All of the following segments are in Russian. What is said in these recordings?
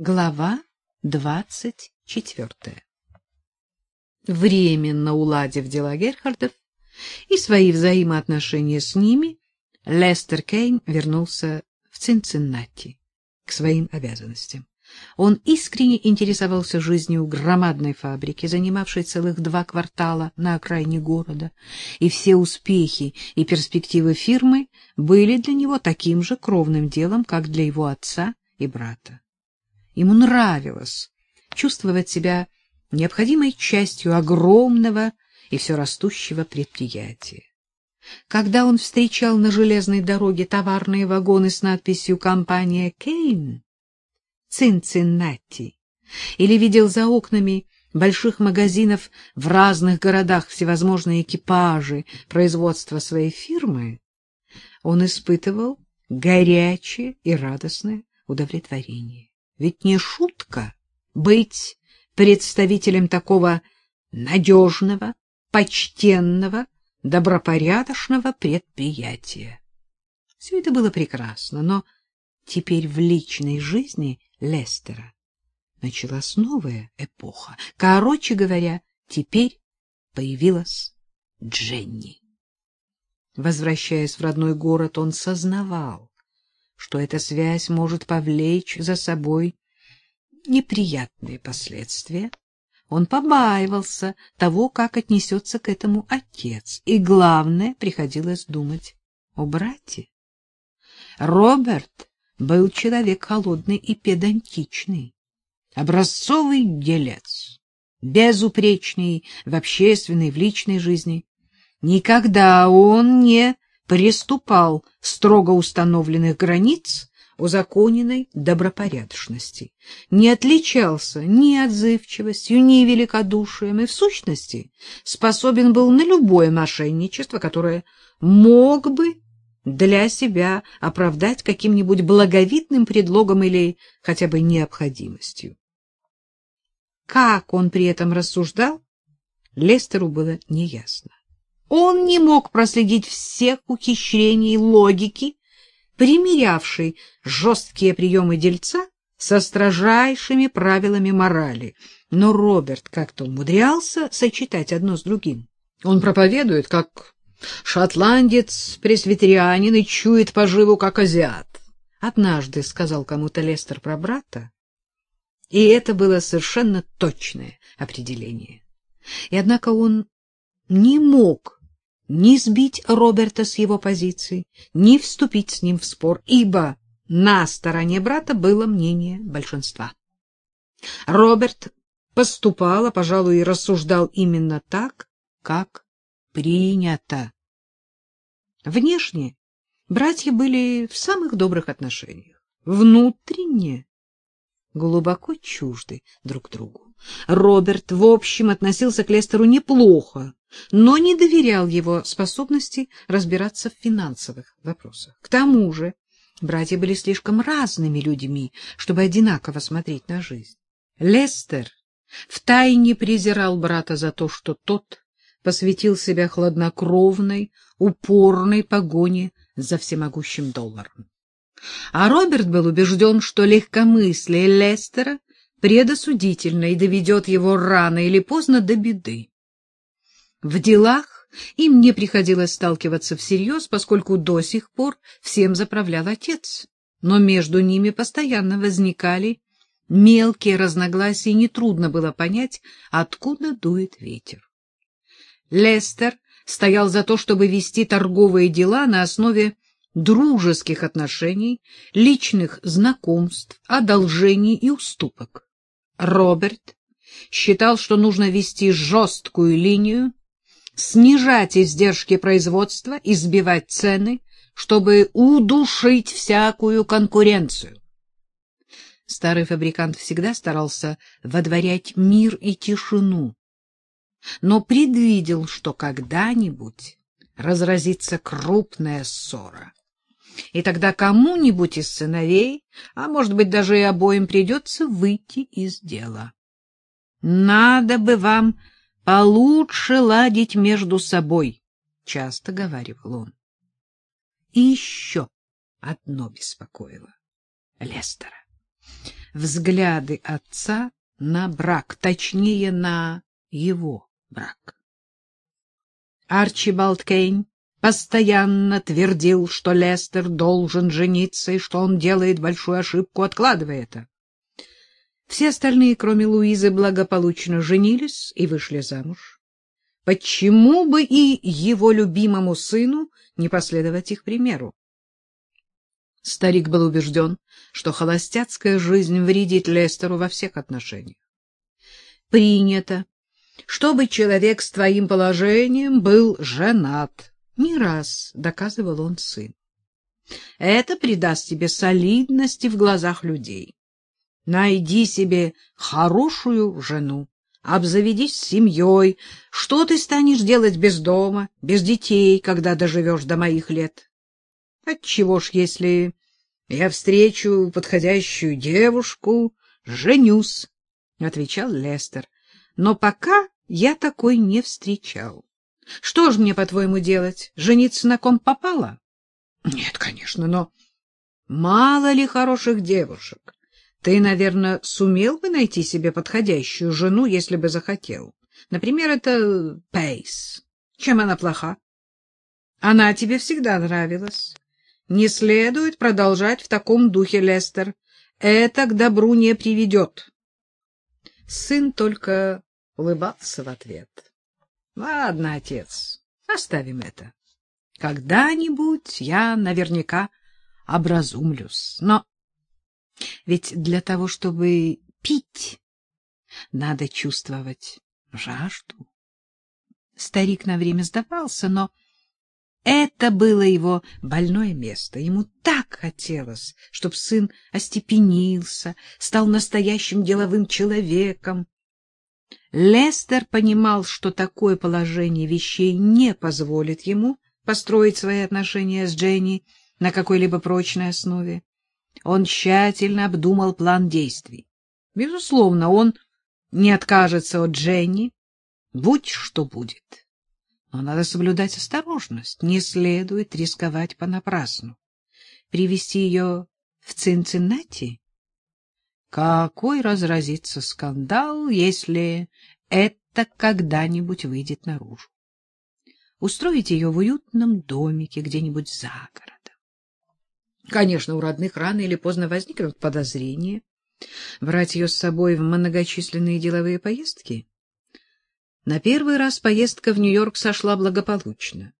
Глава двадцать четвертая Временно уладив дела Герхардов и свои взаимоотношения с ними, Лестер Кейн вернулся в Цинциннати к своим обязанностям. Он искренне интересовался жизнью громадной фабрики, занимавшей целых два квартала на окраине города, и все успехи и перспективы фирмы были для него таким же кровным делом, как для его отца и брата. Ему нравилось чувствовать себя необходимой частью огромного и все растущего предприятия. Когда он встречал на железной дороге товарные вагоны с надписью «Компания Кейн», Цинциннати, или видел за окнами больших магазинов в разных городах всевозможные экипажи производства своей фирмы, он испытывал горячее и радостное удовлетворение. Ведь не шутка быть представителем такого надежного, почтенного, добропорядочного предприятия. Все это было прекрасно, но теперь в личной жизни Лестера началась новая эпоха. Короче говоря, теперь появилась Дженни. Возвращаясь в родной город, он сознавал, что эта связь может повлечь за собой неприятные последствия. Он побаивался того, как отнесется к этому отец, и, главное, приходилось думать о брате. Роберт был человек холодный и педантичный, образцовый делец, безупречный в общественной, в личной жизни. Никогда он не приступал строго установленных границ узаконенной добропорядочности, не отличался ни отзывчивостью, ни великодушием и, в сущности, способен был на любое мошенничество, которое мог бы для себя оправдать каким-нибудь благовидным предлогом или хотя бы необходимостью. Как он при этом рассуждал, Лестеру было неясно. Он не мог проследить всех ухищрений логики, примерявшей жесткие приемы дельца со строжайшими правилами морали. Но Роберт как-то умудрялся сочетать одно с другим. Он проповедует, как шотландец-пресвитерианин и чует поживу, как азиат. Однажды сказал кому-то Лестер про брата, и это было совершенно точное определение. И однако он не мог ни сбить Роберта с его позиции, ни вступить с ним в спор, ибо на стороне брата было мнение большинства. Роберт поступал, а, пожалуй, и рассуждал именно так, как принято. Внешне братья были в самых добрых отношениях, внутренне глубоко чужды друг другу. Роберт, в общем, относился к Лестеру неплохо, но не доверял его способности разбираться в финансовых вопросах. К тому же братья были слишком разными людьми, чтобы одинаково смотреть на жизнь. Лестер втайне презирал брата за то, что тот посвятил себя хладнокровной, упорной погоне за всемогущим долларом. А Роберт был убежден, что легкомыслие Лестера предосудительно и доведет его рано или поздно до беды. В делах им не приходилось сталкиваться всерьез, поскольку до сих пор всем заправлял отец. Но между ними постоянно возникали мелкие разногласия, и нетрудно было понять, откуда дует ветер. Лестер стоял за то, чтобы вести торговые дела на основе дружеских отношений, личных знакомств, одолжений и уступок. Роберт считал, что нужно вести жесткую линию, снижать издержки производства и сбивать цены, чтобы удушить всякую конкуренцию. Старый фабрикант всегда старался водворять мир и тишину, но предвидел, что когда-нибудь разразится крупная ссора. И тогда кому-нибудь из сыновей, а может быть даже и обоим, придется выйти из дела. Надо бы вам получше ладить между собой, — часто говаривал он. И еще одно беспокоило Лестера. взгляды отца на брак, точнее, на его брак. Арчибалд Кейн постоянно твердил, что Лестер должен жениться и что он делает большую ошибку, откладывая это. Все остальные, кроме Луизы, благополучно женились и вышли замуж. Почему бы и его любимому сыну не последовать их примеру? Старик был убежден, что холостяцкая жизнь вредит Лестеру во всех отношениях. Принято, чтобы человек с твоим положением был женат. Не раз доказывал он сын. Это придаст тебе солидности в глазах людей. Найди себе хорошую жену, обзаведись семьей. Что ты станешь делать без дома, без детей, когда доживешь до моих лет? Отчего ж, если я встречу подходящую девушку, женюсь, — отвечал Лестер. Но пока я такой не встречал. Что ж мне, по-твоему, делать? Жениться на ком попало? Нет, конечно, но мало ли хороших девушек. Ты, наверное, сумел бы найти себе подходящую жену, если бы захотел. Например, это Пейс. Чем она плоха? Она тебе всегда нравилась. Не следует продолжать в таком духе, Лестер. Это к добру не приведет. Сын только улыбался в ответ. — Ладно, отец, оставим это. Когда-нибудь я наверняка образумлюсь. Но ведь для того, чтобы пить, надо чувствовать жажду. Старик на время сдавался, но это было его больное место. Ему так хотелось, чтобы сын остепенился, стал настоящим деловым человеком. Лестер понимал, что такое положение вещей не позволит ему построить свои отношения с Дженни на какой-либо прочной основе. Он тщательно обдумал план действий. Безусловно, он не откажется от Дженни, будь что будет. Но надо соблюдать осторожность, не следует рисковать понапрасну. Привести ее в Цинциннати? Какой разразится скандал, если это когда-нибудь выйдет наружу? Устроить ее в уютном домике где-нибудь за городом. Конечно, у родных рано или поздно возникнут подозрения. Брать ее с собой в многочисленные деловые поездки? На первый раз поездка в Нью-Йорк сошла благополучно.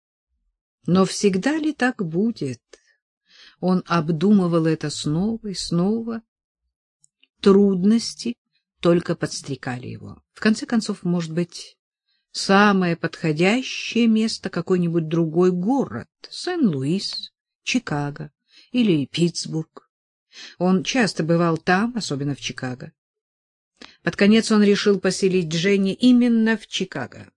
Но всегда ли так будет? Он обдумывал это снова и снова. Трудности только подстрекали его. В конце концов, может быть, самое подходящее место какой-нибудь другой город — Сен-Луис, Чикаго или Питтсбург. Он часто бывал там, особенно в Чикаго. Под конец он решил поселить Дженни именно в Чикаго.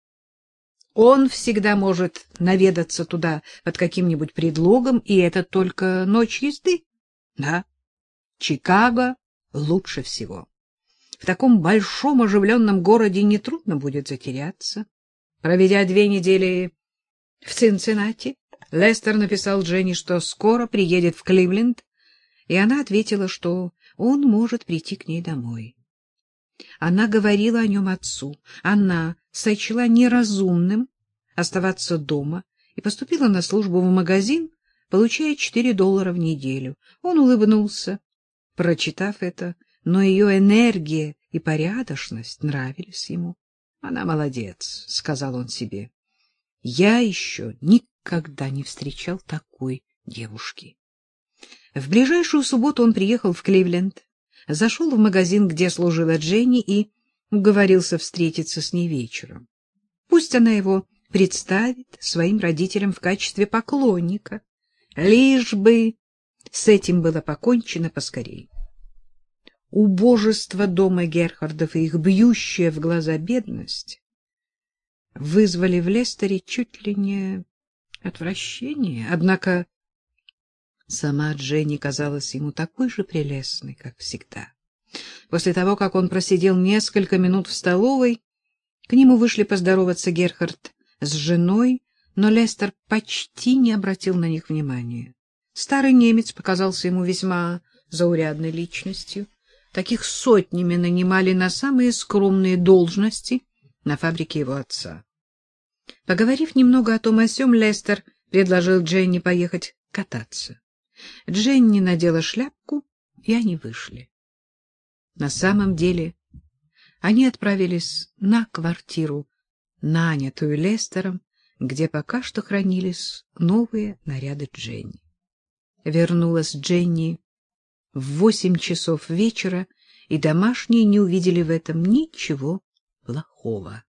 Он всегда может наведаться туда под каким-нибудь предлогом, и это только ночь езды. Да, Чикаго лучше всего. В таком большом оживленном городе нетрудно будет затеряться. Проведя две недели в Цинциннати, Лестер написал Дженни, что скоро приедет в Кливленд, и она ответила, что он может прийти к ней домой. Она говорила о нем отцу. Она сочла неразумным оставаться дома и поступила на службу в магазин, получая четыре доллара в неделю. Он улыбнулся, прочитав это, но ее энергия и порядочность нравились ему. Она молодец, — сказал он себе. Я еще никогда не встречал такой девушки. В ближайшую субботу он приехал в Кливленд зашел в магазин, где служила Дженни, и уговорился встретиться с ней вечером. Пусть она его представит своим родителям в качестве поклонника, лишь бы с этим было покончено поскорей. Убожество дома Герхардов и их бьющая в глаза бедность вызвали в Лестере чуть ли не отвращение, однако Сама Дженни казалась ему такой же прелестной, как всегда. После того, как он просидел несколько минут в столовой, к нему вышли поздороваться Герхард с женой, но Лестер почти не обратил на них внимания. Старый немец показался ему весьма заурядной личностью. Таких сотнями нанимали на самые скромные должности на фабрике его отца. Поговорив немного о том о сём, Лестер предложил Дженни поехать кататься. Дженни надела шляпку, и они вышли. На самом деле они отправились на квартиру, нанятую Лестером, где пока что хранились новые наряды Дженни. Вернулась Дженни в восемь часов вечера, и домашние не увидели в этом ничего плохого.